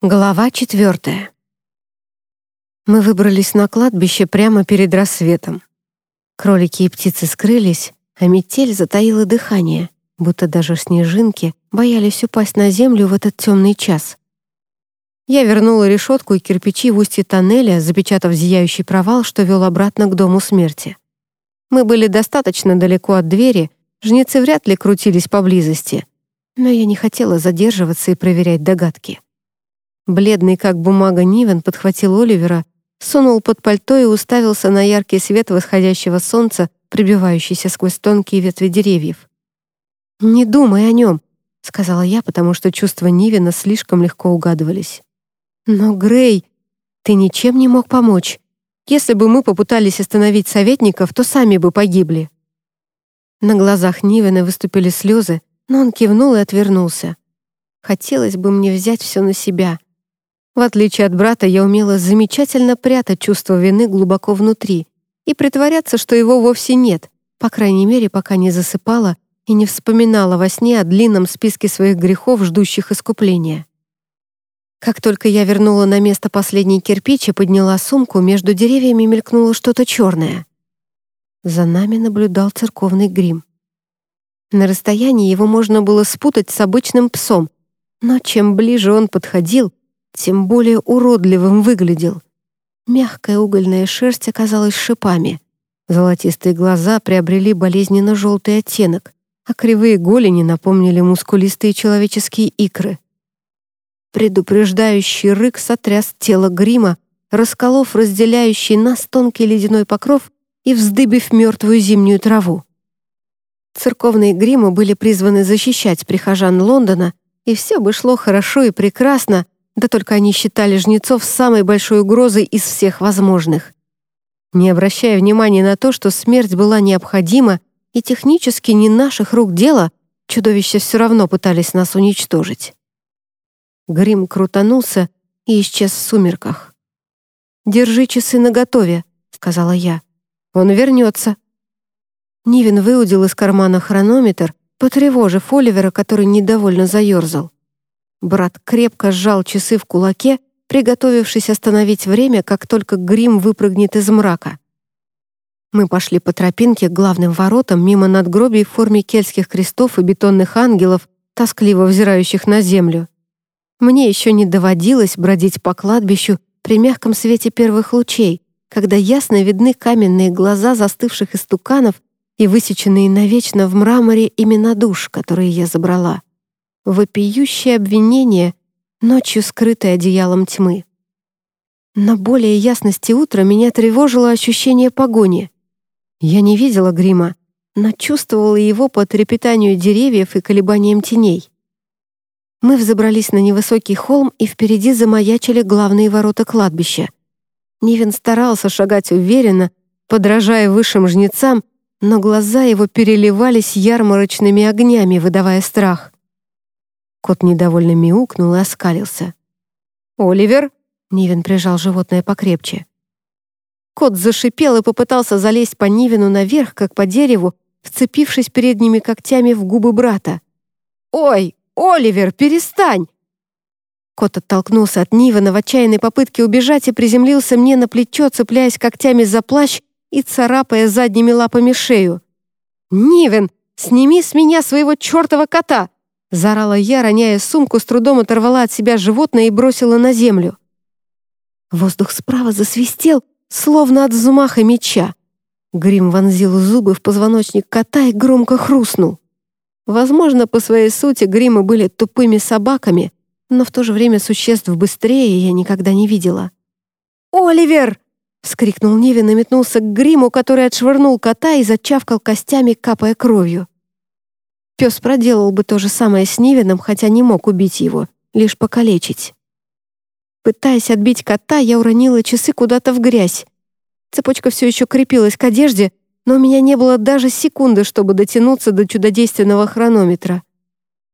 Глава четвертая. Мы выбрались на кладбище прямо перед рассветом. Кролики и птицы скрылись, а метель затаила дыхание, будто даже снежинки боялись упасть на землю в этот темный час. Я вернула решетку и кирпичи в устье тоннеля, запечатав зияющий провал, что вел обратно к дому смерти. Мы были достаточно далеко от двери, жнецы вряд ли крутились поблизости, но я не хотела задерживаться и проверять догадки. Бледный, как бумага, Нивен подхватил Оливера, сунул под пальто и уставился на яркий свет восходящего солнца, прибивающийся сквозь тонкие ветви деревьев. «Не думай о нем», — сказала я, потому что чувства Нивена слишком легко угадывались. «Но, Грей, ты ничем не мог помочь. Если бы мы попытались остановить советников, то сами бы погибли». На глазах Нивена выступили слезы, но он кивнул и отвернулся. Хотелось бы мне взять все на себя — в отличие от брата, я умела замечательно прятать чувство вины глубоко внутри и притворяться, что его вовсе нет, по крайней мере, пока не засыпала и не вспоминала во сне о длинном списке своих грехов, ждущих искупления. Как только я вернула на место последний кирпич и подняла сумку, между деревьями мелькнуло что-то черное. За нами наблюдал церковный грим. На расстоянии его можно было спутать с обычным псом, но чем ближе он подходил, тем более уродливым выглядел. Мягкая угольная шерсть оказалась шипами. Золотистые глаза приобрели болезненно-желтый оттенок, а кривые голени напомнили мускулистые человеческие икры. Предупреждающий рык сотряс тело грима, расколов разделяющий нас тонкий ледяной покров и вздыбив мертвую зимнюю траву. Церковные гримы были призваны защищать прихожан Лондона, и все бы шло хорошо и прекрасно, да только они считали жнецов самой большой угрозой из всех возможных. Не обращая внимания на то, что смерть была необходима и технически не наших рук дело, чудовища все равно пытались нас уничтожить. Грим крутанулся и исчез в сумерках. «Держи часы наготове», — сказала я. «Он вернется». Нивен выудил из кармана хронометр, потревожив Оливера, который недовольно заерзал. Брат крепко сжал часы в кулаке, приготовившись остановить время, как только грим выпрыгнет из мрака. Мы пошли по тропинке к главным воротам мимо надгробий в форме кельтских крестов и бетонных ангелов, тоскливо взирающих на землю. Мне еще не доводилось бродить по кладбищу при мягком свете первых лучей, когда ясно видны каменные глаза застывших истуканов и высеченные навечно в мраморе имена душ, которые я забрала вопиющее обвинение, ночью скрытое одеялом тьмы. На более ясности утра меня тревожило ощущение погони. Я не видела грима, но чувствовала его по трепетанию деревьев и колебаниям теней. Мы взобрались на невысокий холм, и впереди замаячили главные ворота кладбища. Нивен старался шагать уверенно, подражая высшим жнецам, но глаза его переливались ярмарочными огнями, выдавая страх. Кот недовольно мяукнул и оскалился. «Оливер!» — Нивен прижал животное покрепче. Кот зашипел и попытался залезть по Нивину наверх, как по дереву, вцепившись передними когтями в губы брата. «Ой, Оливер, перестань!» Кот оттолкнулся от Нивена в отчаянной попытке убежать и приземлился мне на плечо, цепляясь когтями за плащ и царапая задними лапами шею. «Нивен, сними с меня своего чертова кота!» Заорала я, роняя сумку, с трудом оторвала от себя животное и бросила на землю. Воздух справа засвистел, словно от взмаха меча. Грим вонзил зубы в позвоночник кота и громко хрустнул. Возможно, по своей сути гримы были тупыми собаками, но в то же время существ быстрее я никогда не видела. «Оливер!» — вскрикнул Нивин и метнулся к гриму, который отшвырнул кота и зачавкал костями, капая кровью. Пес проделал бы то же самое с Нивином, хотя не мог убить его, лишь покалечить. Пытаясь отбить кота, я уронила часы куда-то в грязь. Цепочка все еще крепилась к одежде, но у меня не было даже секунды, чтобы дотянуться до чудодейственного хронометра.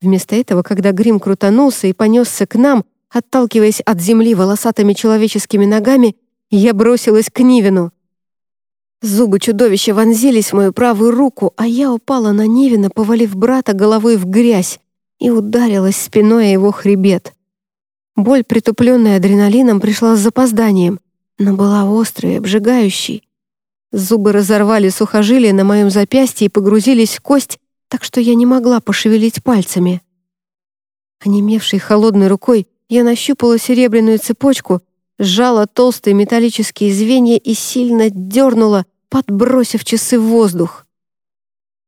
Вместо этого, когда грим крутанулся и понесся к нам, отталкиваясь от земли волосатыми человеческими ногами, я бросилась к Нивину. Зубы чудовища вонзились в мою правую руку, а я упала на Невина, повалив брата головой в грязь, и ударилась спиной о его хребет. Боль, притупленная адреналином, пришла с запозданием, но была острой, обжигающей. Зубы разорвали сухожилие на моем запястье и погрузились в кость, так что я не могла пошевелить пальцами. Онемевшей холодной рукой я нащупала серебряную цепочку, сжала толстые металлические звенья и сильно дернула, подбросив часы в воздух.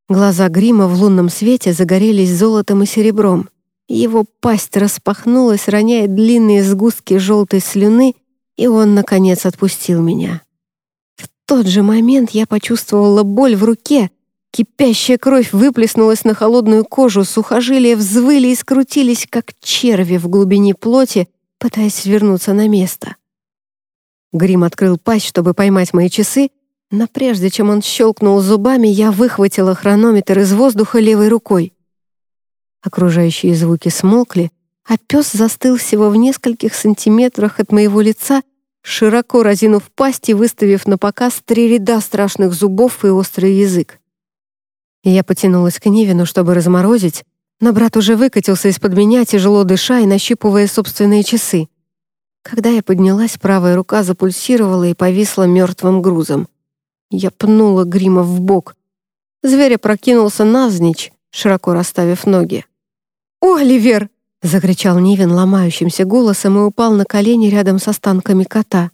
Глаза грима в лунном свете загорелись золотом и серебром. Его пасть распахнулась, роняя длинные сгустки желтой слюны, и он, наконец, отпустил меня. В тот же момент я почувствовала боль в руке, кипящая кровь выплеснулась на холодную кожу, сухожилия взвыли и скрутились, как черви в глубине плоти, пытаясь вернуться на место. Грим открыл пасть, чтобы поймать мои часы, но прежде чем он щелкнул зубами, я выхватила хронометр из воздуха левой рукой. Окружающие звуки смолкли, а пес застыл всего в нескольких сантиметрах от моего лица, широко разинув пасть и выставив на показ три ряда страшных зубов и острый язык. Я потянулась к Нивину, чтобы разморозить, но брат уже выкатился из-под меня, тяжело дыша и нащупывая собственные часы. Когда я поднялась, правая рука запульсировала и повисла мертвым грузом. Я пнула грима в бок. Зверь опрокинулся навзничь, широко расставив ноги. «Оливер!» — закричал Нивен ломающимся голосом и упал на колени рядом с останками кота.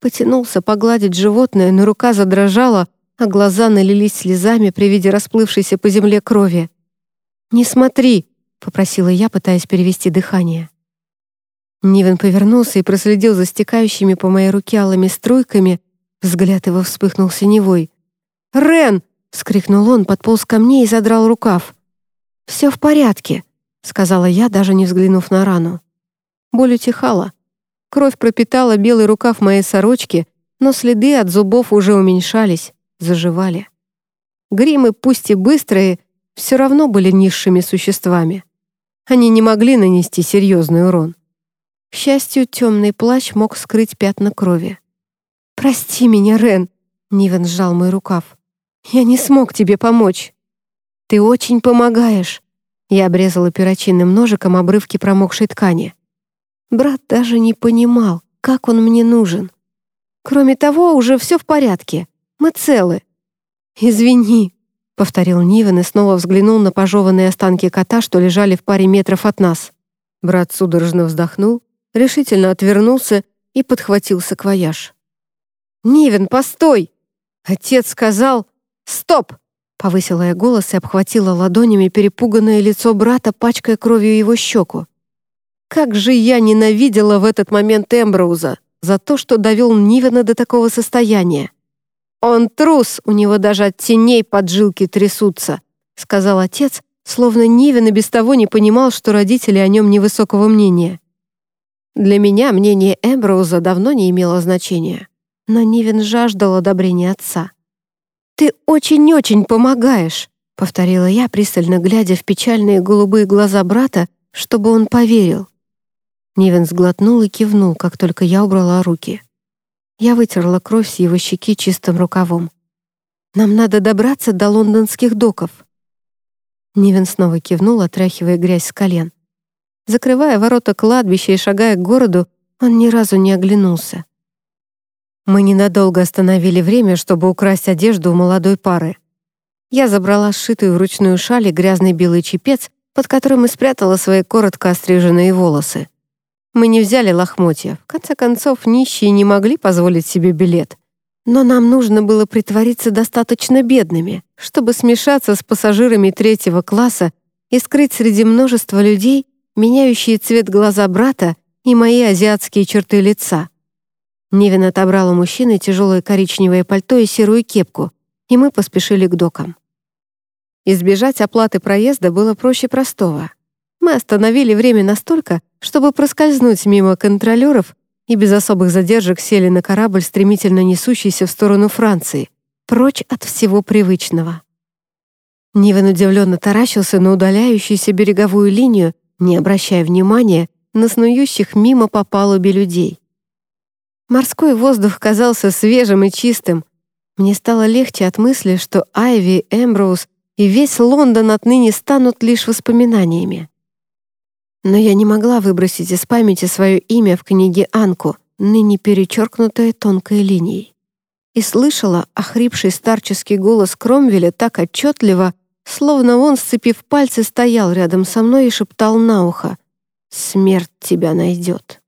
Потянулся погладить животное, но рука задрожала, а глаза налились слезами при виде расплывшейся по земле крови. «Не смотри!» — попросила я, пытаясь перевести дыхание. Нивен повернулся и проследил за стекающими по моей руке алыми струйками, Взгляд его вспыхнул синевой. «Рен!» — вскрикнул он, подполз ко мне и задрал рукав. «Все в порядке», — сказала я, даже не взглянув на рану. Боль утихала. Кровь пропитала белый рукав моей сорочки, но следы от зубов уже уменьшались, заживали. Гримы, пусть и быстрые, все равно были низшими существами. Они не могли нанести серьезный урон. К счастью, темный плащ мог скрыть пятна крови. «Прости меня, Рен!» — Нивен сжал мой рукав. «Я не смог тебе помочь». «Ты очень помогаешь!» Я обрезала перочинным ножиком обрывки промокшей ткани. Брат даже не понимал, как он мне нужен. Кроме того, уже все в порядке. Мы целы. «Извини», — повторил Нивен и снова взглянул на пожеванные останки кота, что лежали в паре метров от нас. Брат судорожно вздохнул, решительно отвернулся и подхватил саквояж. «Нивен, постой!» Отец сказал «Стоп!» Повысила я голос и обхватила ладонями перепуганное лицо брата, пачкая кровью его щеку. Как же я ненавидела в этот момент Эмброуза за то, что довел Нивена до такого состояния. «Он трус, у него даже от теней поджилки трясутся», сказал отец, словно Нивен и без того не понимал, что родители о нем невысокого мнения. Для меня мнение Эмброуза давно не имело значения но Нивен жаждал одобрения отца. «Ты очень-очень помогаешь», — повторила я, пристально глядя в печальные голубые глаза брата, чтобы он поверил. Нивен сглотнул и кивнул, как только я убрала руки. Я вытерла кровь с его щеки чистым рукавом. «Нам надо добраться до лондонских доков». Нивен снова кивнул, отряхивая грязь с колен. Закрывая ворота кладбища и шагая к городу, он ни разу не оглянулся. Мы ненадолго остановили время, чтобы украсть одежду у молодой пары. Я забрала сшитую вручную шаль и грязный белый чепец, под которым и спрятала свои коротко остриженные волосы. Мы не взяли лохмотья. В конце концов, нищие не могли позволить себе билет. Но нам нужно было притвориться достаточно бедными, чтобы смешаться с пассажирами третьего класса и скрыть среди множества людей меняющие цвет глаза брата и мои азиатские черты лица. Невин отобрал у мужчины тяжелое коричневое пальто и серую кепку, и мы поспешили к докам. Избежать оплаты проезда было проще простого. Мы остановили время настолько, чтобы проскользнуть мимо контролеров и без особых задержек сели на корабль, стремительно несущийся в сторону Франции, прочь от всего привычного. Нивен удивленно таращился на удаляющуюся береговую линию, не обращая внимания на снующих мимо по палубе людей. Морской воздух казался свежим и чистым. Мне стало легче от мысли, что Айви, Эмброуз и весь Лондон отныне станут лишь воспоминаниями. Но я не могла выбросить из памяти свое имя в книге Анку, ныне перечеркнутое тонкой линией. И слышала охрипший старческий голос Кромвеля так отчетливо, словно он, сцепив пальцы, стоял рядом со мной и шептал на ухо «Смерть тебя найдет».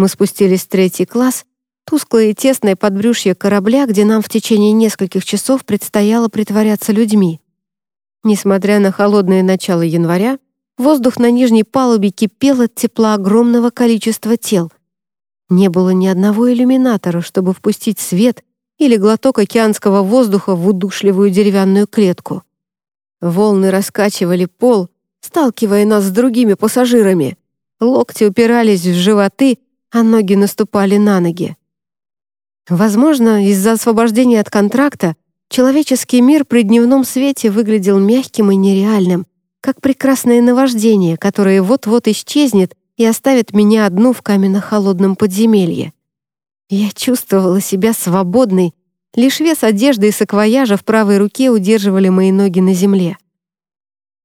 Мы спустились в третий класс, тусклое и тесное подбрюшье корабля, где нам в течение нескольких часов предстояло притворяться людьми. Несмотря на холодное начало января, воздух на нижней палубе кипел от тепла огромного количества тел. Не было ни одного иллюминатора, чтобы впустить свет или глоток океанского воздуха в удушливую деревянную клетку. Волны раскачивали пол, сталкивая нас с другими пассажирами. Локти упирались в животы, а ноги наступали на ноги. Возможно, из-за освобождения от контракта человеческий мир при дневном свете выглядел мягким и нереальным, как прекрасное наваждение, которое вот-вот исчезнет и оставит меня одну в каменно-холодном подземелье. Я чувствовала себя свободной, лишь вес одежды и саквояжа в правой руке удерживали мои ноги на земле.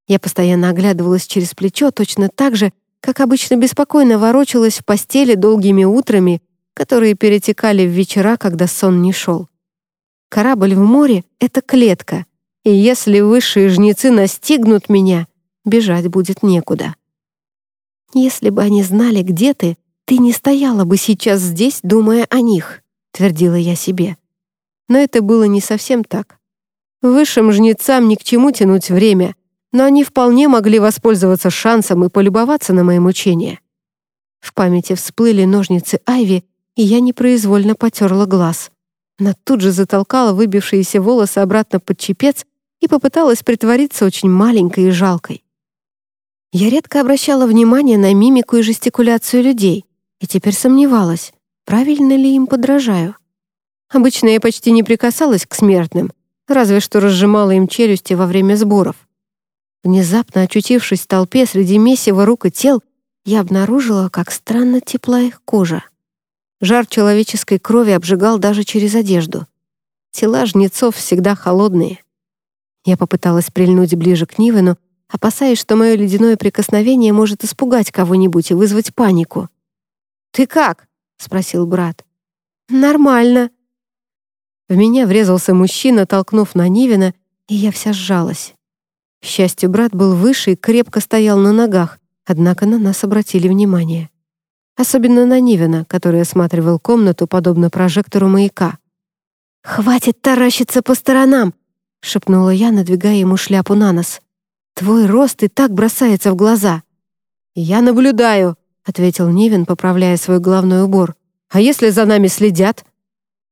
Я постоянно оглядывалась через плечо точно так же, как обычно беспокойно ворочалась в постели долгими утрами которые перетекали в вечера, когда сон не шел. Корабль в море — это клетка, и если высшие жнецы настигнут меня, бежать будет некуда. «Если бы они знали, где ты, ты не стояла бы сейчас здесь, думая о них», — твердила я себе. Но это было не совсем так. Высшим жнецам ни к чему тянуть время, но они вполне могли воспользоваться шансом и полюбоваться на мои мучения. В памяти всплыли ножницы Айви и я непроизвольно потерла глаз. Она тут же затолкала выбившиеся волосы обратно под чепец и попыталась притвориться очень маленькой и жалкой. Я редко обращала внимание на мимику и жестикуляцию людей, и теперь сомневалась, правильно ли им подражаю. Обычно я почти не прикасалась к смертным, разве что разжимала им челюсти во время сборов. Внезапно очутившись в толпе среди месива рук и тел, я обнаружила, как странно тепла их кожа. Жар человеческой крови обжигал даже через одежду. Тела жнецов всегда холодные. Я попыталась прильнуть ближе к Нивену, опасаясь, что мое ледяное прикосновение может испугать кого-нибудь и вызвать панику. «Ты как?» — спросил брат. «Нормально». В меня врезался мужчина, толкнув на Нивина, и я вся сжалась. Счастью, брат был выше и крепко стоял на ногах, однако на нас обратили внимание. Особенно на Нивина, который осматривал комнату, подобно прожектору маяка. «Хватит таращиться по сторонам!» — шепнула я, надвигая ему шляпу на нос. «Твой рост и так бросается в глаза». «Я наблюдаю», — ответил Нивин, поправляя свой головной убор. «А если за нами следят?»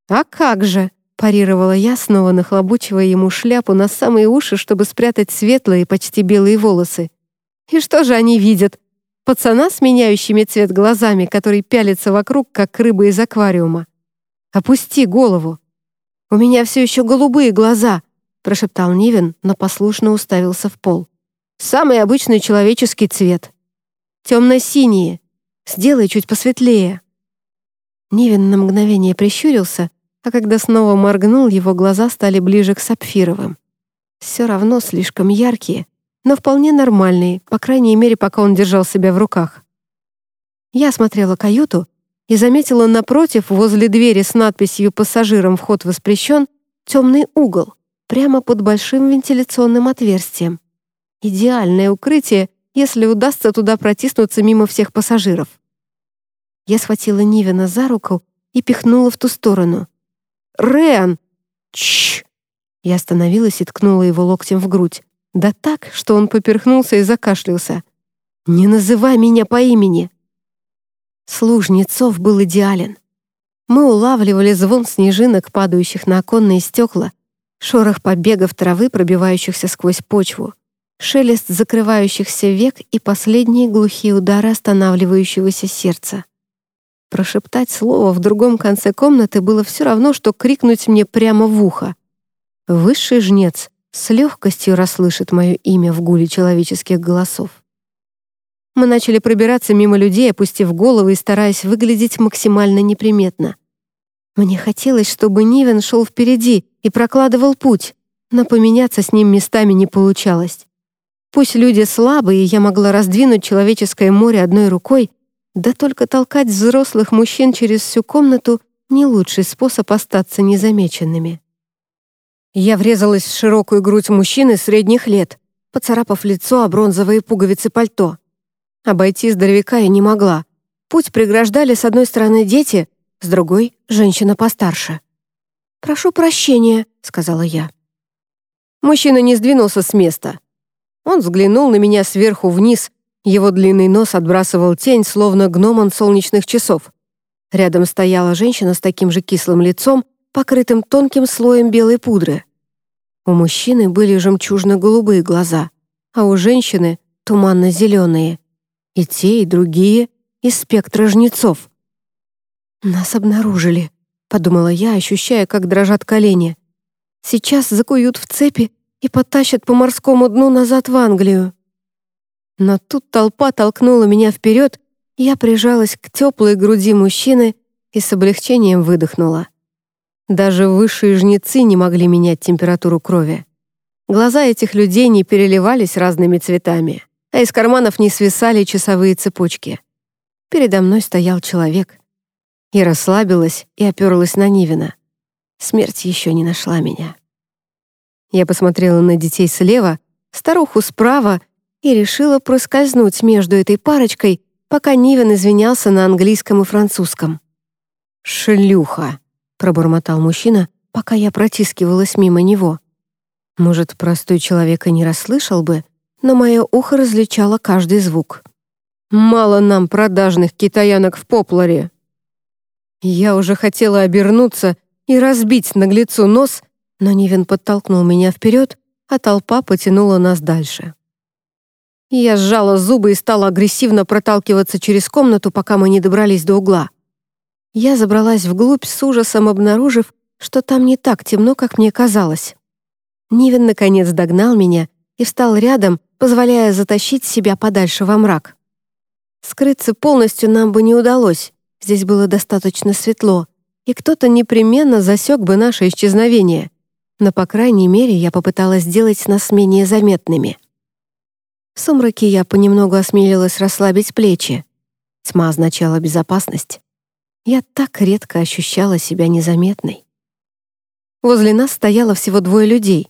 «А как же!» — парировала я, снова нахлобучивая ему шляпу на самые уши, чтобы спрятать светлые, почти белые волосы. «И что же они видят? Пацана с меняющими цвет глазами, который пялится вокруг, как рыба из аквариума. «Опусти голову!» «У меня все еще голубые глаза!» прошептал Нивен, но послушно уставился в пол. «Самый обычный человеческий цвет. Темно-синие. Сделай чуть посветлее». Нивен на мгновение прищурился, а когда снова моргнул, его глаза стали ближе к сапфировым. Все равно слишком яркие, но вполне нормальный, по крайней мере, пока он держал себя в руках. Я осмотрела каюту и заметила напротив, возле двери с надписью «Пассажирам вход воспрещен», темный угол, прямо под большим вентиляционным отверстием. Идеальное укрытие, если удастся туда протиснуться мимо всех пассажиров. Я схватила Нивина за руку и пихнула в ту сторону. «Рен!» «Чш!» Я остановилась и ткнула его локтем в грудь. Да так, что он поперхнулся и закашлялся. «Не называй меня по имени!» Служнецов был идеален. Мы улавливали звон снежинок, падающих на оконные стекла, шорох побегов травы, пробивающихся сквозь почву, шелест закрывающихся век и последние глухие удары останавливающегося сердца. Прошептать слово в другом конце комнаты было все равно, что крикнуть мне прямо в ухо. Высший жнец с легкостью расслышит мое имя в гуле человеческих голосов. Мы начали пробираться мимо людей, опустив головы и стараясь выглядеть максимально неприметно. Мне хотелось, чтобы Нивен шел впереди и прокладывал путь, но поменяться с ним местами не получалось. Пусть люди слабые, я могла раздвинуть человеческое море одной рукой, да только толкать взрослых мужчин через всю комнату — не лучший способ остаться незамеченными. Я врезалась в широкую грудь мужчины средних лет, поцарапав лицо о бронзовые пуговицы пальто. Обойти здоровяка я не могла. Путь преграждали с одной стороны дети, с другой — женщина постарше. «Прошу прощения», — сказала я. Мужчина не сдвинулся с места. Он взглянул на меня сверху вниз, его длинный нос отбрасывал тень, словно гномон солнечных часов. Рядом стояла женщина с таким же кислым лицом, покрытым тонким слоем белой пудры. У мужчины были жемчужно-голубые глаза, а у женщины — туманно-зеленые. И те, и другие — из спектра жнецов. «Нас обнаружили», — подумала я, ощущая, как дрожат колени. «Сейчас закуют в цепи и потащат по морскому дну назад в Англию». Но тут толпа толкнула меня вперед, я прижалась к теплой груди мужчины и с облегчением выдохнула. Даже высшие жнецы не могли менять температуру крови. Глаза этих людей не переливались разными цветами, а из карманов не свисали часовые цепочки. Передо мной стоял человек. Я расслабилась и оперлась на Нивина. Смерть еще не нашла меня. Я посмотрела на детей слева, старуху справа и решила проскользнуть между этой парочкой, пока Нивен извинялся на английском и французском. «Шлюха!» — пробормотал мужчина, пока я протискивалась мимо него. Может, простой человек и не расслышал бы, но мое ухо различало каждый звук. «Мало нам продажных китаянок в Попларе!» Я уже хотела обернуться и разбить наглецу нос, но Нивен подтолкнул меня вперед, а толпа потянула нас дальше. Я сжала зубы и стала агрессивно проталкиваться через комнату, пока мы не добрались до угла. Я забралась вглубь с ужасом, обнаружив, что там не так темно, как мне казалось. Нивен, наконец, догнал меня и встал рядом, позволяя затащить себя подальше во мрак. Скрыться полностью нам бы не удалось, здесь было достаточно светло, и кто-то непременно засек бы наше исчезновение но, по крайней мере, я попыталась сделать нас менее заметными. В сумраке я понемногу осмелилась расслабить плечи. Тьма означала безопасность. Я так редко ощущала себя незаметной. Возле нас стояло всего двое людей.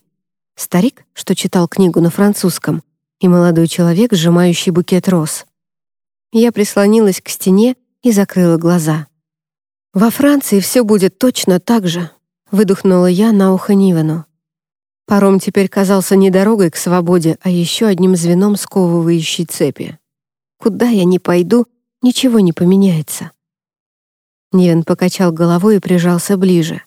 Старик, что читал книгу на французском, и молодой человек, сжимающий букет роз. Я прислонилась к стене и закрыла глаза. Во Франции все будет точно так же, выдохнула я на ухо Нивену. Паром теперь казался не дорогой к свободе, а еще одним звеном сковывающей цепи. Куда я ни пойду, ничего не поменяется. Нивен покачал головой и прижался ближе.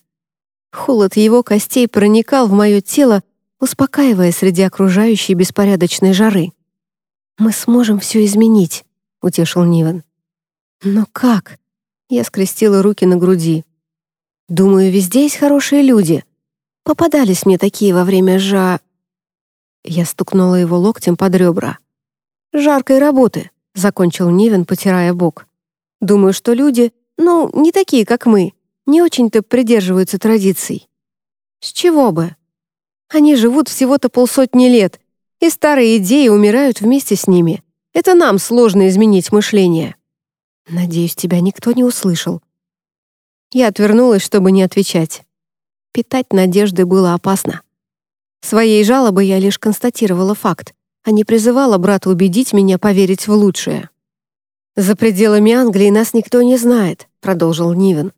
Холод его костей проникал в мое тело, успокаивая среди окружающей беспорядочной жары. «Мы сможем все изменить», — утешил Нивен. «Но как?» Я скрестила руки на груди. Думаю, везде есть хорошие люди. Попадались мне такие во время жа...» Я стукнула его локтем под ребра. «Жаркой работы», — закончил Нивен, потирая бок. «Думаю, что люди, ну, не такие, как мы, не очень-то придерживаются традиций. С чего бы? Они живут всего-то полсотни лет, и старые идеи умирают вместе с ними. Это нам сложно изменить мышление. Надеюсь, тебя никто не услышал. Я отвернулась, чтобы не отвечать. Питать надежды было опасно. Своей жалобой я лишь констатировала факт, а не призывала брата убедить меня поверить в лучшее. «За пределами Англии нас никто не знает», — продолжил Нивен.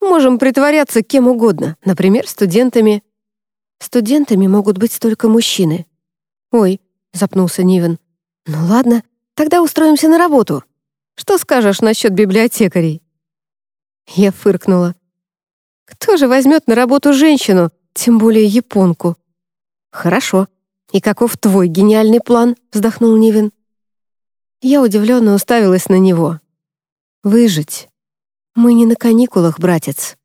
«Можем притворяться кем угодно, например, студентами». «Студентами могут быть только мужчины». «Ой», — запнулся Нивен. «Ну ладно, тогда устроимся на работу. Что скажешь насчет библиотекарей?» Я фыркнула. «Кто же возьмет на работу женщину, тем более японку?» «Хорошо. И каков твой гениальный план?» — вздохнул Нивен. Я удивленно уставилась на него. «Выжить. Мы не на каникулах, братец».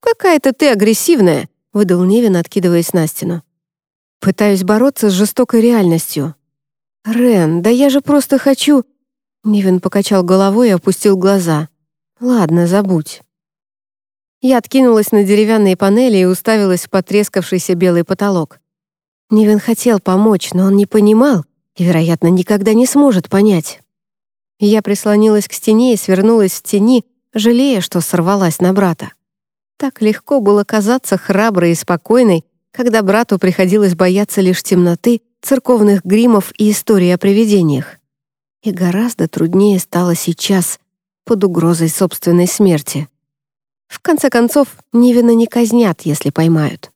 «Какая-то ты агрессивная», — выдал Нивен, откидываясь на стену. «Пытаюсь бороться с жестокой реальностью». «Рен, да я же просто хочу...» Нивен покачал головой и опустил глаза. Ладно, забудь. Я откинулась на деревянные панели и уставилась в потрескавшийся белый потолок. Нивен хотел помочь, но он не понимал, и, вероятно, никогда не сможет понять. Я прислонилась к стене и свернулась в тени, жалея, что сорвалась на брата. Так легко было казаться храброй и спокойной, когда брату приходилось бояться лишь темноты, церковных гримов и истории о привидениях. И гораздо труднее стало сейчас, под угрозой собственной смерти. В конце концов, Нивина не казнят, если поймают.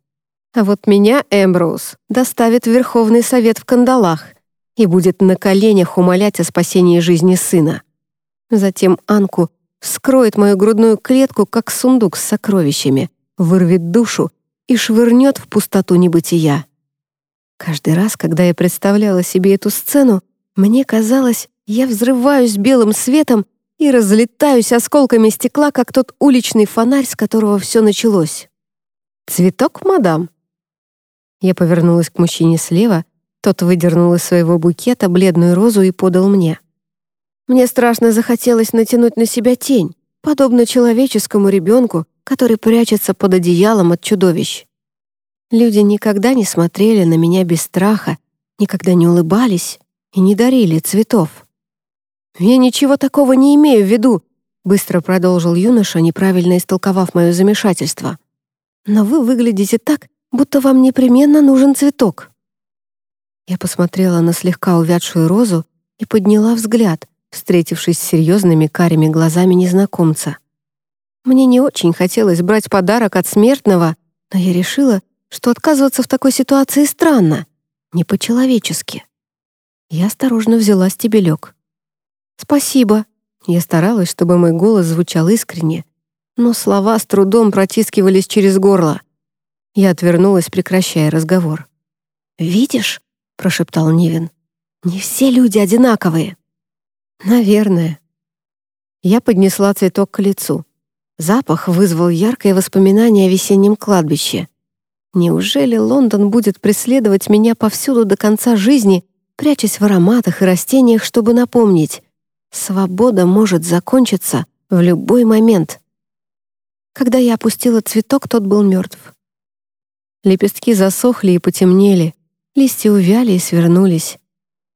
А вот меня Эмброуз доставит в Верховный Совет в кандалах и будет на коленях умолять о спасении жизни сына. Затем Анку вскроет мою грудную клетку, как сундук с сокровищами, вырвет душу и швырнет в пустоту небытия. Каждый раз, когда я представляла себе эту сцену, мне казалось, я взрываюсь белым светом и разлетаюсь осколками стекла, как тот уличный фонарь, с которого все началось. «Цветок, мадам?» Я повернулась к мужчине слева, тот выдернул из своего букета бледную розу и подал мне. Мне страшно захотелось натянуть на себя тень, подобно человеческому ребенку, который прячется под одеялом от чудовищ. Люди никогда не смотрели на меня без страха, никогда не улыбались и не дарили цветов. «Я ничего такого не имею в виду», быстро продолжил юноша, неправильно истолковав мое замешательство. «Но вы выглядите так, будто вам непременно нужен цветок». Я посмотрела на слегка увядшую розу и подняла взгляд, встретившись с серьезными карими глазами незнакомца. Мне не очень хотелось брать подарок от смертного, но я решила, что отказываться в такой ситуации странно, не по-человечески. Я осторожно взяла стебелек. «Спасибо». Я старалась, чтобы мой голос звучал искренне, но слова с трудом протискивались через горло. Я отвернулась, прекращая разговор. «Видишь?» — прошептал Нивин. «Не все люди одинаковые». «Наверное». Я поднесла цветок к лицу. Запах вызвал яркое воспоминание о весеннем кладбище. Неужели Лондон будет преследовать меня повсюду до конца жизни, прячась в ароматах и растениях, чтобы напомнить? Свобода может закончиться в любой момент. Когда я опустила цветок, тот был мертв. Лепестки засохли и потемнели, листья увяли и свернулись.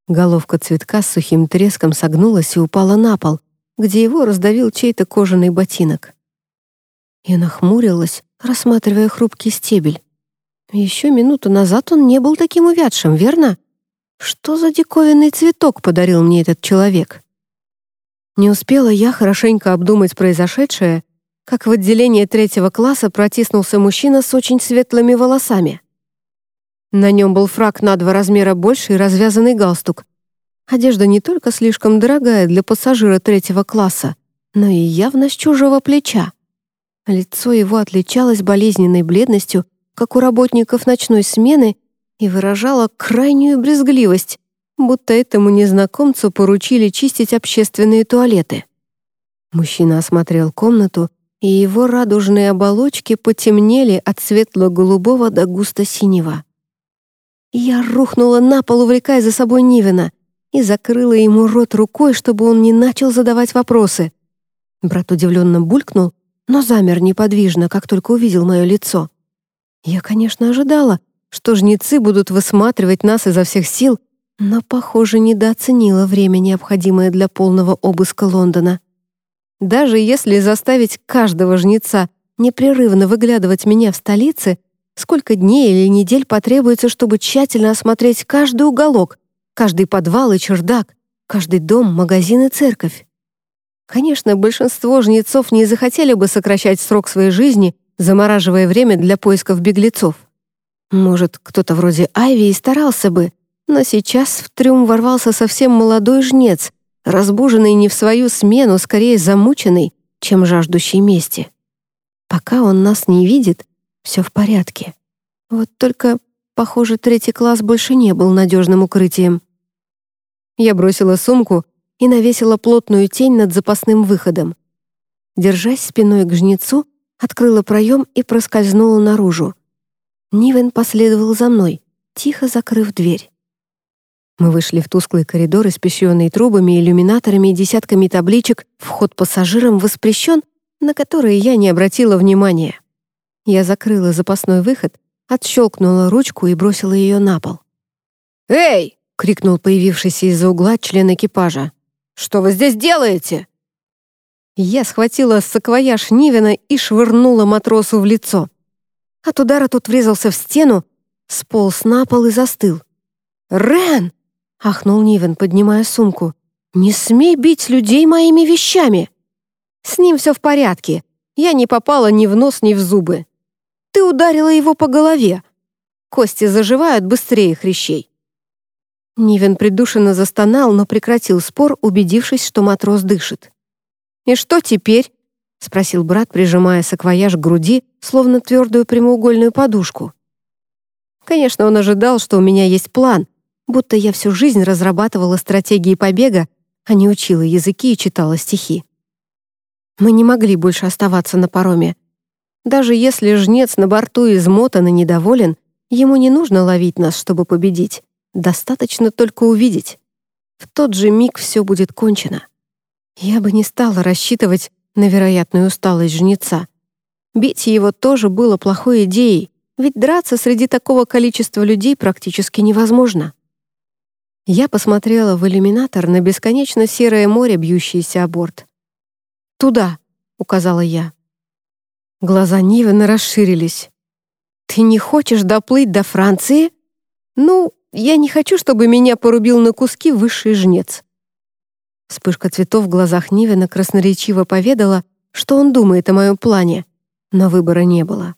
Головка цветка с сухим треском согнулась и упала на пол, где его раздавил чей-то кожаный ботинок. Я нахмурилась, рассматривая хрупкий стебель. Еще минуту назад он не был таким увядшим, верно? Что за диковинный цветок подарил мне этот человек? Не успела я хорошенько обдумать произошедшее, как в отделение третьего класса протиснулся мужчина с очень светлыми волосами. На нем был фрак на два размера больше и развязанный галстук. Одежда не только слишком дорогая для пассажира третьего класса, но и явно с чужого плеча. Лицо его отличалось болезненной бледностью, как у работников ночной смены, и выражало крайнюю брезгливость, будто этому незнакомцу поручили чистить общественные туалеты. Мужчина осмотрел комнату, и его радужные оболочки потемнели от светло-голубого до густо-синего. Я рухнула на пол, увлекая за собой Нивина, и закрыла ему рот рукой, чтобы он не начал задавать вопросы. Брат удивленно булькнул, но замер неподвижно, как только увидел мое лицо. Я, конечно, ожидала, что жнецы будут высматривать нас изо всех сил, но, похоже, недооценила время, необходимое для полного обыска Лондона. Даже если заставить каждого жнеца непрерывно выглядывать меня в столице, сколько дней или недель потребуется, чтобы тщательно осмотреть каждый уголок, каждый подвал и чердак, каждый дом, магазин и церковь. Конечно, большинство жнецов не захотели бы сокращать срок своей жизни, замораживая время для поисков беглецов. Может, кто-то вроде Айви и старался бы, но сейчас в трюм ворвался совсем молодой жнец, разбуженный не в свою смену, скорее замученный, чем жаждущий мести. Пока он нас не видит, все в порядке. Вот только, похоже, третий класс больше не был надежным укрытием. Я бросила сумку и навесила плотную тень над запасным выходом. Держась спиной к жнецу, открыла проем и проскользнула наружу. Нивен последовал за мной, тихо закрыв дверь. Мы вышли в тусклый коридор, испещренный трубами, иллюминаторами и десятками табличек «Вход пассажирам воспрещен», на которые я не обратила внимания. Я закрыла запасной выход, отщелкнула ручку и бросила ее на пол. «Эй, крикнул появившийся из-за угла член экипажа. «Что вы здесь делаете?» Я схватила саквояж Нивина и швырнула матросу в лицо. От удара тот врезался в стену, сполз на пол и застыл. «Рен!» — ахнул Нивен, поднимая сумку. «Не смей бить людей моими вещами!» «С ним все в порядке. Я не попала ни в нос, ни в зубы. Ты ударила его по голове. Кости заживают быстрее хрящей». Нивен придушенно застонал, но прекратил спор, убедившись, что матрос дышит. «И что теперь?» — спросил брат, прижимая саквояж к груди, словно твердую прямоугольную подушку. Конечно, он ожидал, что у меня есть план, будто я всю жизнь разрабатывала стратегии побега, а не учила языки и читала стихи. Мы не могли больше оставаться на пароме. Даже если жнец на борту измотан и недоволен, ему не нужно ловить нас, чтобы победить. Достаточно только увидеть. В тот же миг все будет кончено. Я бы не стала рассчитывать на вероятную усталость жнеца. Бить его тоже было плохой идеей, ведь драться среди такого количества людей практически невозможно. Я посмотрела в иллюминатор на бесконечно серое море, бьющееся о борт. «Туда», — указала я. Глаза Нивена расширились. «Ты не хочешь доплыть до Франции?» «Ну, я не хочу, чтобы меня порубил на куски высший жнец». Вспышка цветов в глазах Нивена красноречиво поведала, что он думает о моем плане, но выбора не было.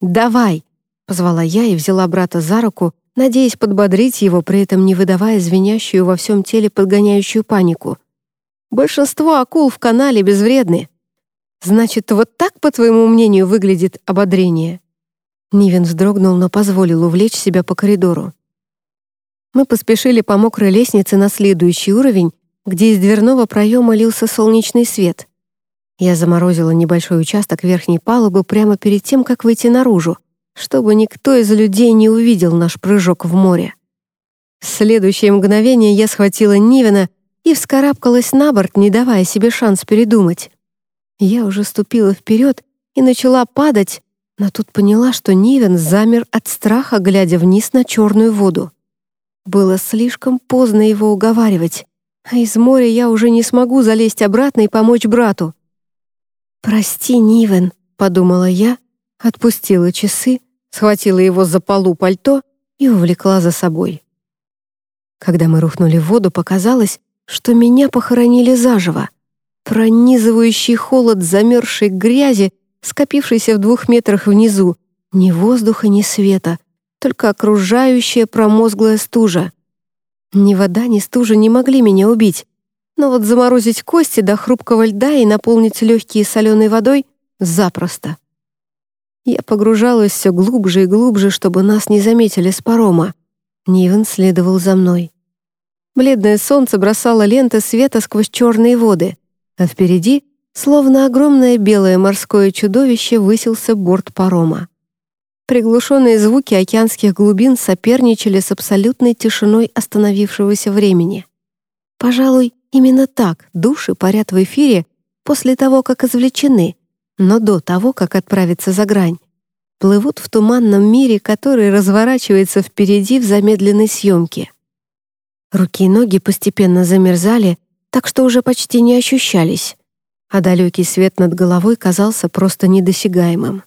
«Давай!» — позвала я и взяла брата за руку, надеясь подбодрить его, при этом не выдавая звенящую во всем теле подгоняющую панику. «Большинство акул в канале безвредны. Значит, вот так, по твоему мнению, выглядит ободрение?» Нивен вздрогнул, но позволил увлечь себя по коридору. Мы поспешили по мокрой лестнице на следующий уровень, где из дверного проема лился солнечный свет. Я заморозила небольшой участок верхней палубы прямо перед тем, как выйти наружу, чтобы никто из людей не увидел наш прыжок в море. В следующее мгновение я схватила Нивена и вскарабкалась на борт, не давая себе шанс передумать. Я уже ступила вперед и начала падать, но тут поняла, что Нивен замер от страха, глядя вниз на черную воду. Было слишком поздно его уговаривать, а из моря я уже не смогу залезть обратно и помочь брату. «Прости, Нивен», — подумала я, отпустила часы, схватила его за полу пальто и увлекла за собой. Когда мы рухнули в воду, показалось, что меня похоронили заживо. Пронизывающий холод замерзшей грязи, скопившейся в двух метрах внизу, ни воздуха, ни света, только окружающая промозглая стужа. Ни вода, ни стужа не могли меня убить, но вот заморозить кости до хрупкого льда и наполнить легкие соленой водой — запросто. Я погружалась все глубже и глубже, чтобы нас не заметили с парома. Нивен следовал за мной. Бледное солнце бросало ленты света сквозь черные воды, а впереди, словно огромное белое морское чудовище, высился борт парома. Приглушенные звуки океанских глубин соперничали с абсолютной тишиной остановившегося времени. Пожалуй, именно так души парят в эфире после того, как извлечены, но до того, как отправиться за грань. Плывут в туманном мире, который разворачивается впереди в замедленной съемке. Руки и ноги постепенно замерзали, так что уже почти не ощущались, а далекий свет над головой казался просто недосягаемым.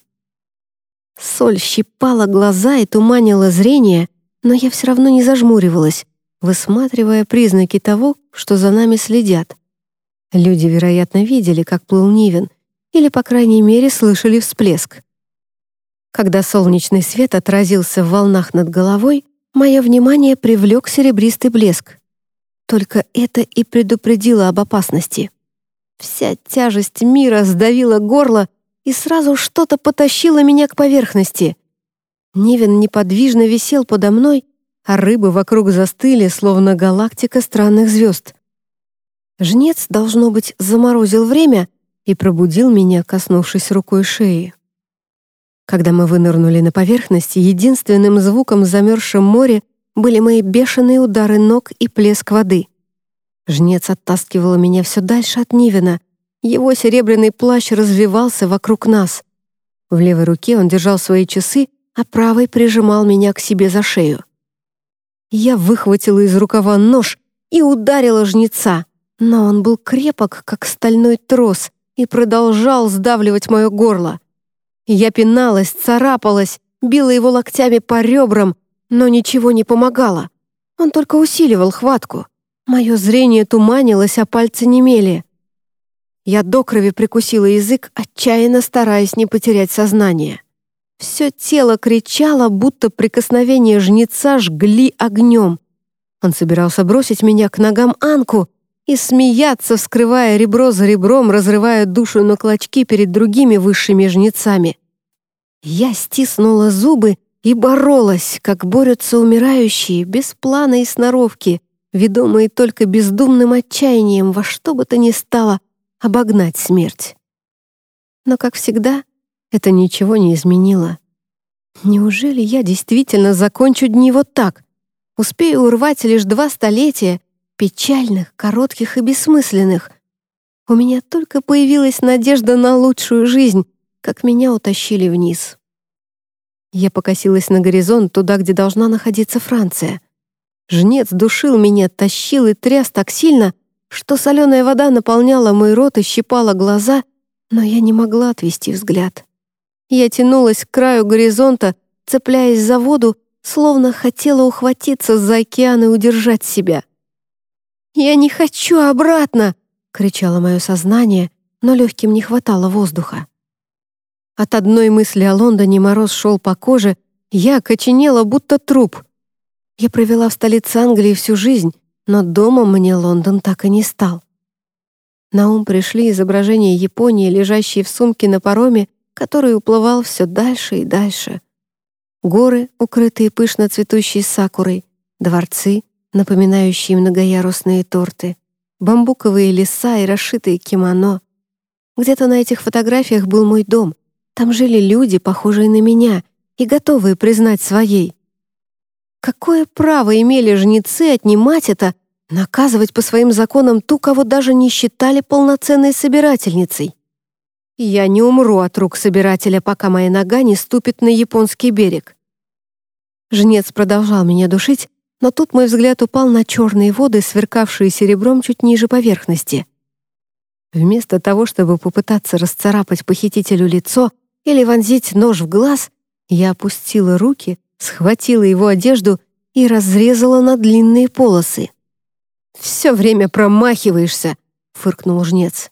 Соль щипала глаза и туманила зрение, но я все равно не зажмуривалась, высматривая признаки того, что за нами следят. Люди, вероятно, видели, как плыл Нивен, или, по крайней мере, слышали всплеск. Когда солнечный свет отразился в волнах над головой, мое внимание привлек серебристый блеск. Только это и предупредило об опасности. Вся тяжесть мира сдавила горло, и сразу что-то потащило меня к поверхности. Невин неподвижно висел подо мной, а рыбы вокруг застыли, словно галактика странных звезд. Жнец, должно быть, заморозил время и пробудил меня, коснувшись рукой шеи. Когда мы вынырнули на поверхности, единственным звуком в замерзшем море были мои бешеные удары ног и плеск воды. Жнец оттаскивал меня все дальше от Нивина — его серебряный плащ развивался вокруг нас. В левой руке он держал свои часы, а правой прижимал меня к себе за шею. Я выхватила из рукава нож и ударила жнеца, но он был крепок, как стальной трос, и продолжал сдавливать мое горло. Я пиналась, царапалась, била его локтями по ребрам, но ничего не помогало. Он только усиливал хватку. Мое зрение туманилось, а пальцы немели. Я до крови прикусила язык, отчаянно стараясь не потерять сознание. Все тело кричало, будто прикосновение жнеца жгли огнем. Он собирался бросить меня к ногам Анку и смеяться, вскрывая ребро за ребром, разрывая душу на клочки перед другими высшими жнецами. Я стиснула зубы и боролась, как борются умирающие, без плана и сноровки, ведомые только бездумным отчаянием во что бы то ни стало обогнать смерть. Но, как всегда, это ничего не изменило. Неужели я действительно закончу дни вот так? Успею урвать лишь два столетия, печальных, коротких и бессмысленных. У меня только появилась надежда на лучшую жизнь, как меня утащили вниз. Я покосилась на горизонт, туда, где должна находиться Франция. Жнец душил меня, тащил и тряс так сильно, что соленая вода наполняла мой рот и щипала глаза, но я не могла отвести взгляд. Я тянулась к краю горизонта, цепляясь за воду, словно хотела ухватиться за океан и удержать себя. «Я не хочу обратно!» — кричало мое сознание, но легким не хватало воздуха. От одной мысли о Лондоне мороз шел по коже, я коченела, будто труп. Я провела в столице Англии всю жизнь, но домом мне Лондон так и не стал. На ум пришли изображения Японии, лежащие в сумке на пароме, который уплывал все дальше и дальше. Горы, укрытые пышно цветущей сакурой, дворцы, напоминающие многоярусные торты, бамбуковые леса и расшитые кимоно. Где-то на этих фотографиях был мой дом. Там жили люди, похожие на меня, и готовые признать своей. Какое право имели жнецы отнимать это, наказывать по своим законам ту, кого даже не считали полноценной собирательницей? Я не умру от рук собирателя, пока моя нога не ступит на японский берег. Жнец продолжал меня душить, но тут мой взгляд упал на черные воды, сверкавшие серебром чуть ниже поверхности. Вместо того, чтобы попытаться расцарапать похитителю лицо или вонзить нож в глаз, я опустила руки, схватила его одежду и разрезала на длинные полосы. «Все время промахиваешься», — фыркнул жнец.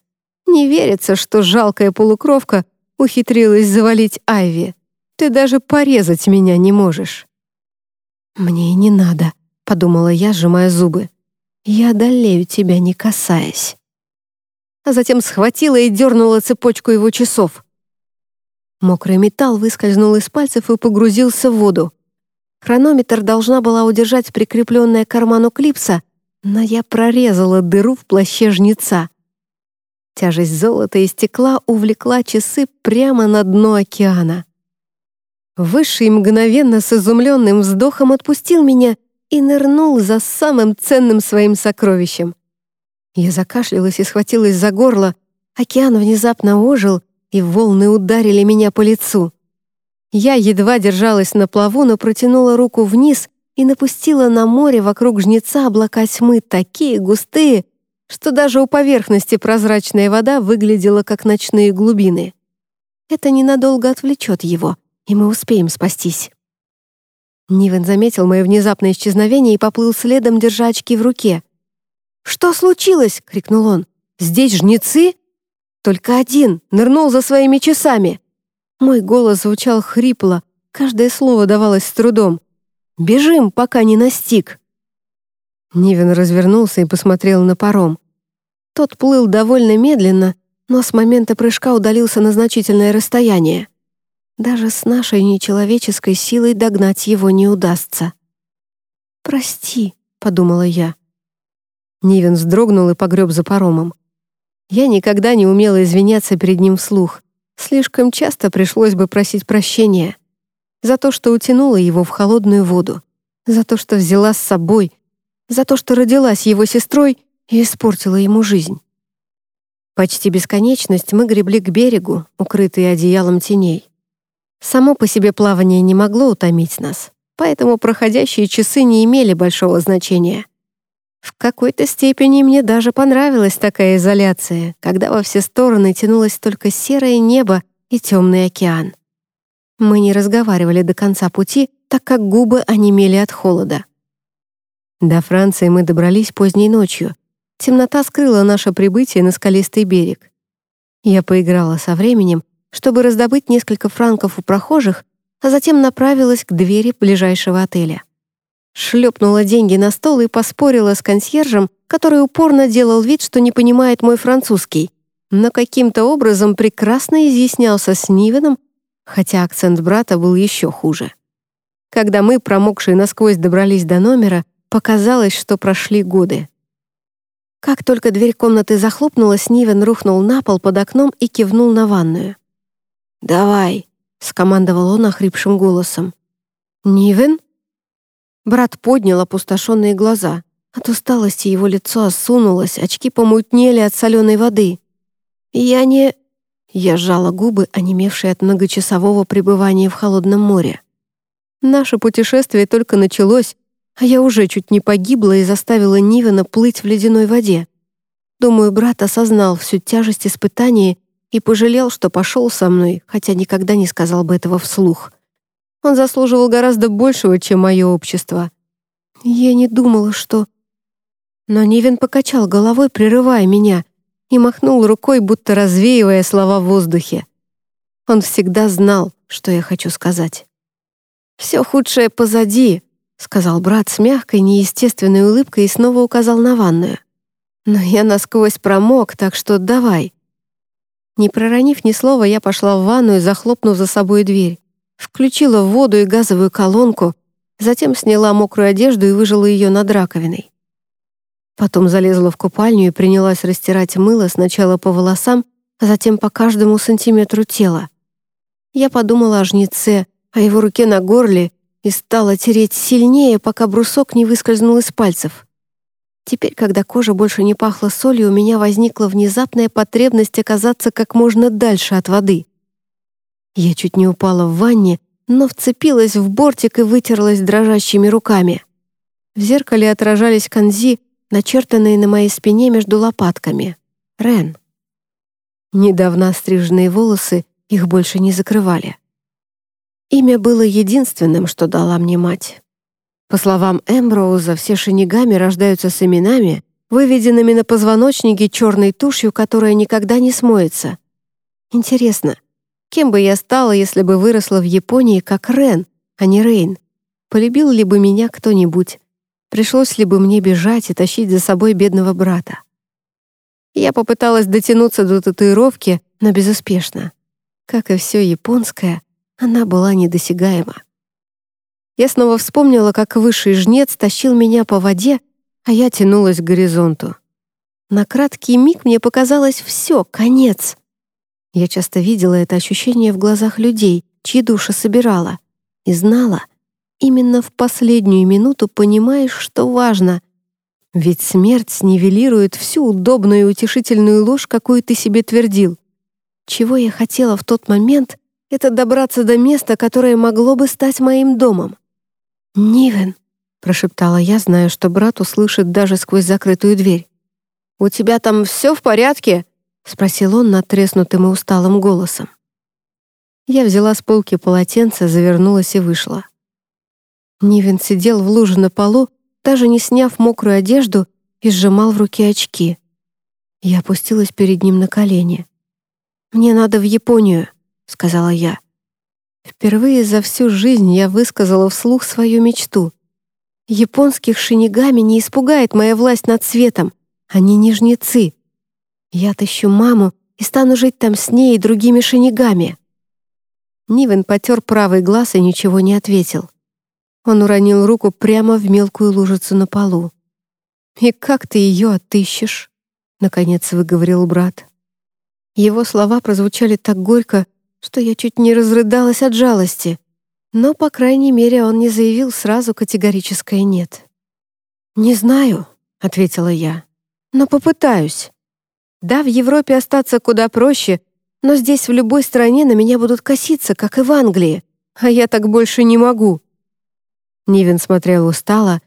Не верится, что жалкая полукровка ухитрилась завалить Айви. Ты даже порезать меня не можешь». «Мне и не надо», — подумала я, сжимая зубы. «Я одолею тебя, не касаясь». А затем схватила и дернула цепочку его часов. Мокрый металл выскользнул из пальцев и погрузился в воду. Хронометр должна была удержать прикрепленная к карману клипса, но я прорезала дыру в плаще жнеца. Тяжесть золота и стекла увлекла часы прямо на дно океана. Высший мгновенно с изумленным вздохом отпустил меня и нырнул за самым ценным своим сокровищем. Я закашлялась и схватилась за горло. Океан внезапно ожил, и волны ударили меня по лицу. Я едва держалась на плаву, но протянула руку вниз и напустила на море вокруг жнеца облака тьмы, такие густые, что даже у поверхности прозрачная вода выглядела как ночные глубины. Это ненадолго отвлечет его, и мы успеем спастись. Нивен заметил мое внезапное исчезновение и поплыл следом, держа очки в руке. «Что случилось?» — крикнул он. «Здесь жнецы?» «Только один, нырнул за своими часами». Мой голос звучал хрипло, каждое слово давалось с трудом. «Бежим, пока не настиг». Нивен развернулся и посмотрел на паром. Тот плыл довольно медленно, но с момента прыжка удалился на значительное расстояние. Даже с нашей нечеловеческой силой догнать его не удастся. «Прости», — подумала я. Нивен вздрогнул и погреб за паромом. Я никогда не умела извиняться перед ним вслух. Слишком часто пришлось бы просить прощения. За то, что утянула его в холодную воду. За то, что взяла с собой, за то, что родилась его сестрой и испортила ему жизнь. Почти бесконечность мы гребли к берегу, укрытые одеялом теней. Само по себе плавание не могло утомить нас. поэтому проходящие часы не имели большого значения. В какой-то степени мне даже понравилась такая изоляция, когда во все стороны тянулось только серое небо и темный океан. Мы не разговаривали до конца пути, так как губы онемели от холода. До Франции мы добрались поздней ночью. Темнота скрыла наше прибытие на скалистый берег. Я поиграла со временем, чтобы раздобыть несколько франков у прохожих, а затем направилась к двери ближайшего отеля. Шлепнула деньги на стол и поспорила с консьержем, который упорно делал вид, что не понимает мой французский, но каким-то образом прекрасно изъяснялся с Нивеном, хотя акцент брата был еще хуже. Когда мы, промокшие насквозь, добрались до номера, показалось, что прошли годы. Как только дверь комнаты захлопнулась, Нивен рухнул на пол под окном и кивнул на ванную. «Давай», — скомандовал он охрипшим голосом. «Нивен?» Брат поднял опустошенные глаза. От усталости его лицо осунулось, очки помутнели от соленой воды. «Я не...» Я сжала губы, онемевшие от многочасового пребывания в холодном море. Наше путешествие только началось, а я уже чуть не погибла и заставила Нивена плыть в ледяной воде. Думаю, брат осознал всю тяжесть испытания и пожалел, что пошел со мной, хотя никогда не сказал бы этого вслух. Он заслуживал гораздо большего, чем мое общество. Я не думала, что... Но Нивен покачал головой, прерывая меня, и махнул рукой, будто развеивая слова в воздухе. Он всегда знал, что я хочу сказать. «Все худшее позади», — сказал брат с мягкой, неестественной улыбкой и снова указал на ванную. «Но я насквозь промок, так что давай». Не проронив ни слова, я пошла в ванную, захлопнув за собой дверь. Включила воду и газовую колонку, затем сняла мокрую одежду и выжила ее над раковиной. Потом залезла в купальню и принялась растирать мыло сначала по волосам, а затем по каждому сантиметру тела. Я подумала о жнеце, о его руке на горле и стала тереть сильнее, пока брусок не выскользнул из пальцев. Теперь, когда кожа больше не пахла солью, у меня возникла внезапная потребность оказаться как можно дальше от воды. Я чуть не упала в ванне, но вцепилась в бортик и вытерлась дрожащими руками. В зеркале отражались канзи, начертанные на моей спине между лопатками. Рен. Недавно остриженные волосы их больше не закрывали. Имя было единственным, что дала мне мать. По словам Эмброуза, все шинигами рождаются с именами, выведенными на позвоночнике черной тушью, которая никогда не смоется. Интересно, Кем бы я стала, если бы выросла в Японии как Рен, а не Рейн? Полюбил ли бы меня кто-нибудь? Пришлось ли бы мне бежать и тащить за собой бедного брата? Я попыталась дотянуться до татуировки, но безуспешно. Как и все японское, она была недосягаема. Я снова вспомнила, как высший жнец тащил меня по воде, а я тянулась к горизонту. На краткий миг мне показалось все, конец. Я часто видела это ощущение в глазах людей, чьи души собирала, и знала, именно в последнюю минуту понимаешь, что важно. Ведь смерть снивелирует всю удобную и утешительную ложь, какую ты себе твердил. Чего я хотела в тот момент, это добраться до места, которое могло бы стать моим домом. «Нивен», — прошептала я, зная, что брат услышит даже сквозь закрытую дверь. «У тебя там все в порядке?» — спросил он натреснутым и усталым голосом. Я взяла с полки полотенце, завернулась и вышла. Нивен сидел в луже на полу, даже не сняв мокрую одежду, и сжимал в руке очки. Я опустилась перед ним на колени. «Мне надо в Японию», — сказала я. Впервые за всю жизнь я высказала вслух свою мечту. Японских шинигами не испугает моя власть над светом. Они не жнецы. Я отыщу маму и стану жить там с ней и другими шинигами». Нивен потер правый глаз и ничего не ответил. Он уронил руку прямо в мелкую лужицу на полу. «И как ты ее отыщешь?» — наконец выговорил брат. Его слова прозвучали так горько, что я чуть не разрыдалась от жалости. Но, по крайней мере, он не заявил сразу категорическое «нет». «Не знаю», — ответила я, — «но попытаюсь». Да, в Европе остаться куда проще, но здесь в любой стране на меня будут коситься, как и в Англии, а я так больше не могу. Нивен смотрел устало.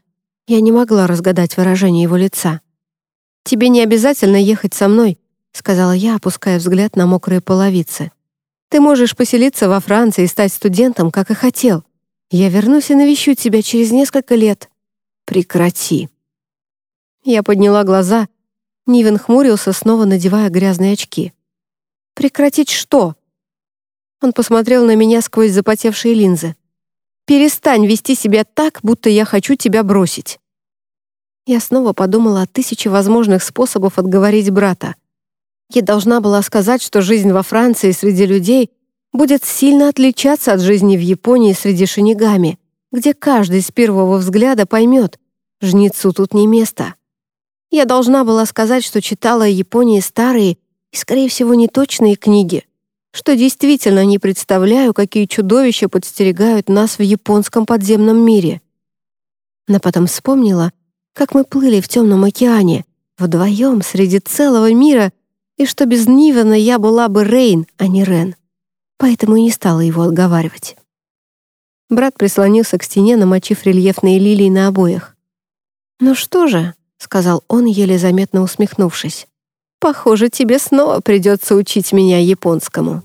Я не могла разгадать выражение его лица. «Тебе не обязательно ехать со мной», — сказала я, опуская взгляд на мокрые половицы. «Ты можешь поселиться во Франции и стать студентом, как и хотел. Я вернусь и навещу тебя через несколько лет. Прекрати». Я подняла глаза. Нивен хмурился, снова надевая грязные очки. «Прекратить что?» Он посмотрел на меня сквозь запотевшие линзы. «Перестань вести себя так, будто я хочу тебя бросить». Я снова подумала о тысяче возможных способов отговорить брата. Я должна была сказать, что жизнь во Франции среди людей будет сильно отличаться от жизни в Японии среди шинигами, где каждый с первого взгляда поймет, жнецу тут не место. Я должна была сказать, что читала о Японии старые и, скорее всего, неточные книги, что действительно не представляю, какие чудовища подстерегают нас в японском подземном мире. Но потом вспомнила, как мы плыли в темном океане, вдвоем среди целого мира, и что без Нивена я была бы Рейн, а не Рен. Поэтому и не стала его отговаривать. Брат прислонился к стене, намочив рельефные лилии на обоях. «Ну что же», — сказал он, еле заметно усмехнувшись. «Похоже, тебе снова придется учить меня японскому».